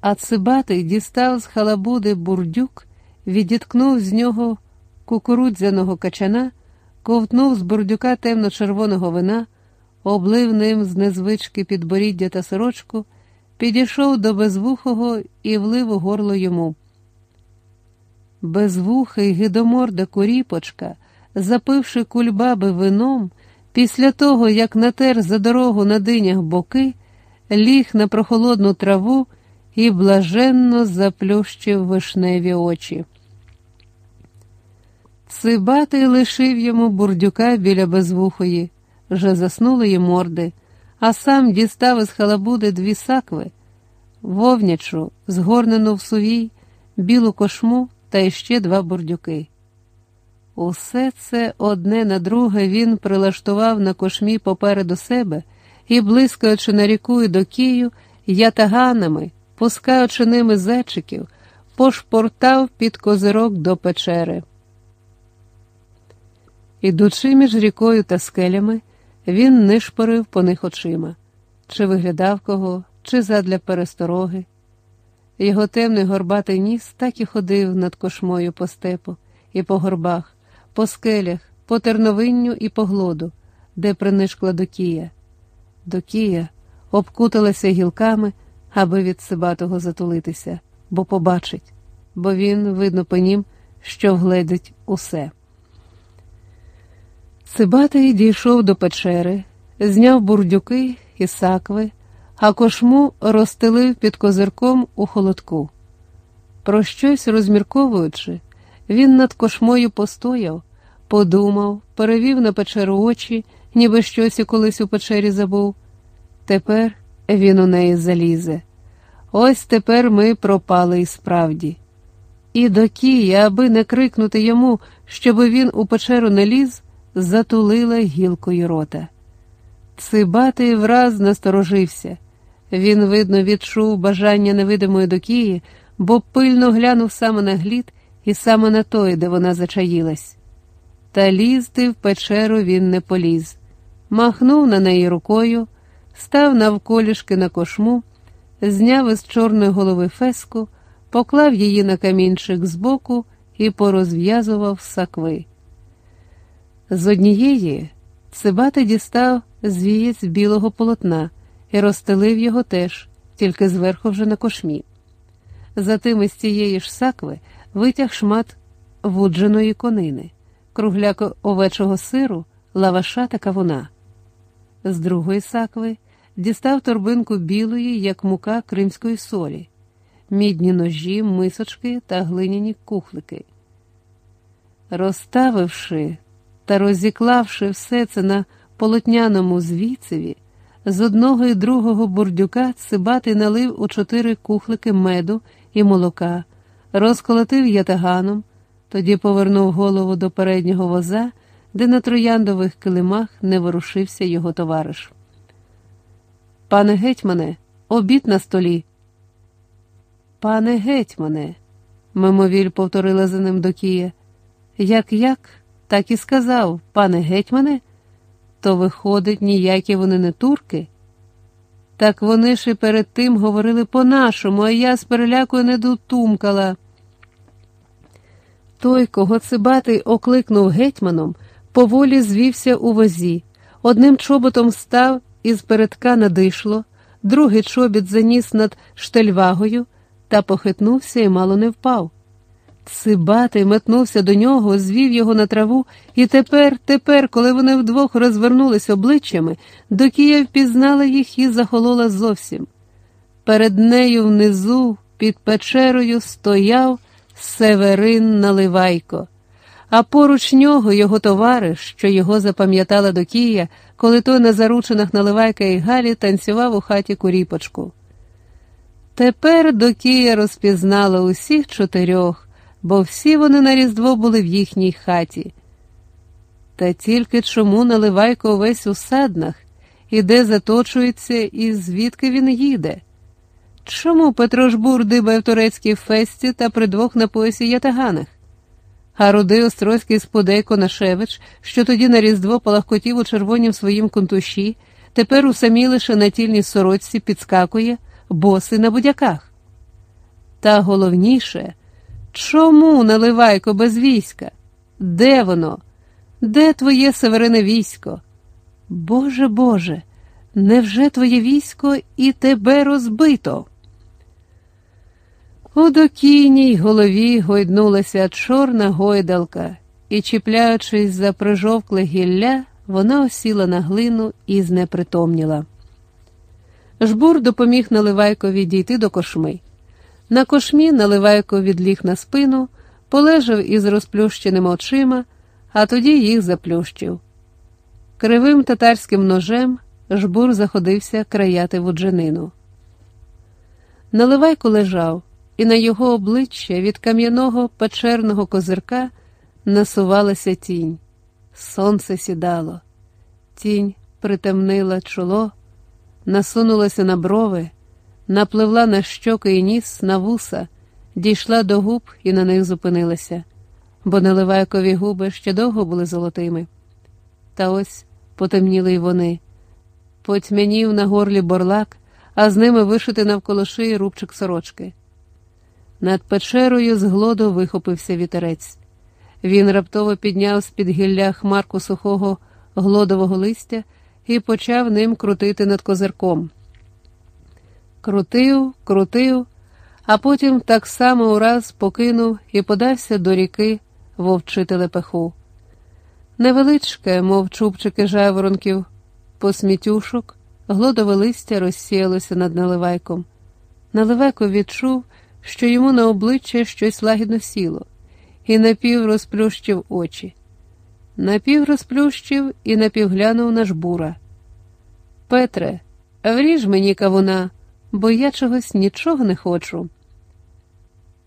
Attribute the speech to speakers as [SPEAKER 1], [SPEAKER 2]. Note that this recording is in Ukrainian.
[SPEAKER 1] А цибатий дістав з халабуди бурдюк, відіткнув з нього кукурудзяного качана, ковтнув з бурдюка темно-червоного вина, облив ним з незвички підборіддя та сорочку, підійшов до безвухого і влив у горло йому. Безвухий гидоморда куріпочка, запивши кульбаби вином, після того, як натер за дорогу на динях боки, ліг на прохолодну траву і блаженно заплющив вишневі очі. Цибатий лишив йому бурдюка біля безвухої, вже заснули й морди, а сам дістав із халабуди дві сакви, вовнячу, згорнену в сувій, білу кошму та іще два бурдюки. Усе це одне на друге він прилаштував на кошмі попереду себе і, блискаючи на ріку і до Кию, ятаганами, пускаючи ними зечиків, пошпортав під козирок до печери. Ідучи між рікою та скелями, він нишпорив по них очима, чи виглядав кого, чи задля перестороги. Його темний горбатий ніс так і ходив над кошмою по степу і по горбах, по скелях, по терновинню і по глоду, де принишкла докія. Докія обкуталася гілками, аби від Сибатого затулитися, бо побачить, бо він, видно по нім, що вгледить усе. Сибатий дійшов до печери, зняв бурдюки і сакви, а кошму розстелив під козирком у холодку. Про щось розмірковуючи, він над кошмою постояв, подумав, перевів на печеру очі, ніби щось і колись у печері забув. Тепер він у неї залізе. Ось тепер ми пропали і справді. І до Кія, аби не крикнути йому, щоби він у печеру не ліз, затулила гілкою рота. Цибатий враз насторожився. Він, видно, відчув бажання невидимої докії, бо пильно глянув саме на глід і саме на той, де вона зачаїлась. Та лізти в печеру він не поліз, махнув на неї рукою, став навколішки на кошму, зняв із чорної голови феску, поклав її на камінчик збоку і порозв'язував сакви. З однієї Цибати дістав звієць білого полотна і розстелив його теж, тільки зверху вже на кошмі. Затим із цієї ж сакви витяг шмат вудженої конини, кругляк овечого сиру, лаваша та кавуна. З другої сакви дістав торбинку білої, як мука кримської солі, мідні ножі, мисочки та глиняні кухлики. Розставивши та розіклавши все це на полотняному звіцеві, з одного і другого бурдюка цибатий налив у чотири кухлики меду і молока, розколотив ятаганом, тоді повернув голову до переднього воза, де на трояндових килимах не ворушився його товариш. Пане гетьмане, обід на столі. Пане гетьмане, мимовіль повторила за ним Докія. Як як, так і сказав, пане гетьмане, то, виходить, ніякі вони не турки. Так вони ж і перед тим говорили по-нашому, а я з перелякою не дотумкала. Той, кого цибатий окликнув гетьманом, поволі звівся у возі, одним чоботом став із передка надишло, другий чобіт заніс над штельвагою та похитнувся і мало не впав. Цибатий метнувся до нього, звів його на траву, і тепер, тепер, коли вони вдвох розвернулись обличчями, Докія впізнала їх і захолола зовсім. Перед нею внизу, під печерою, стояв Северин Наливайко, а поруч нього його товариш, що його запам'ятала Докія, коли той на заручинах Наливайка і Галі танцював у хаті куріпочку. Тепер Докія розпізнала усіх чотирьох бо всі вони на Різдво були в їхній хаті. Та тільки чому наливайко увесь у саднах, і де заточується, і звідки він їде? Чому Петро Жбур дибає в турецькій фесті та при двох на поясі ятаганах? А рудий острозький сподей Конашевич, що тоді на Різдво палахкотів у червонім своїм контуші, тепер у самій лише натільній сорочці підскакує, боси на будяках. Та головніше, чому наливайко без війська? Де воно? Де твоє северине військо? Боже Боже, невже твоє військо і тебе розбито? У докійній голові гойднулася чорна гойдалка, і, чіпляючись за прижовкле гілля, вона осіла на глину і знепритомніла. Жбур допоміг Наливайкові дійти до кошми. На кошмі Наливайко відліг на спину, полежав із розплющеними очима, а тоді їх заплющив. Кривим татарським ножем жбур заходився краяти вуджанину. Наливайко лежав, і на його обличчя від кам'яного печерного козирка насувалася тінь. Сонце сідало, тінь притемнила чоло, насунулася на брови, напливла на щоки і ніс, на вуса, дійшла до губ і на них зупинилася, бо наливайкові губи ще довго були золотими. Та ось потемніли й вони. Потьмянів на горлі борлак, а з ними вишити навколо шиї рубчик сорочки. Над печерою з глоду вихопився вітерець. Він раптово підняв з під гілля хмарку сухого глодового листя і почав ним крутити над козирком. Крутив, крутив, а потім так само ураз покинув і подався до ріки вовчити лепеху. Невеличке, мов чубчики жайворонків, посмітюшок, глодове листя розсіялося над наливайком. Наливайко відчув, що йому на обличчя щось лагідно сіло, і напів розплющив очі. Напів розплющив і напівглянув на жбура. Петре, вріж мені кавуна, бо я чогось нічого не хочу.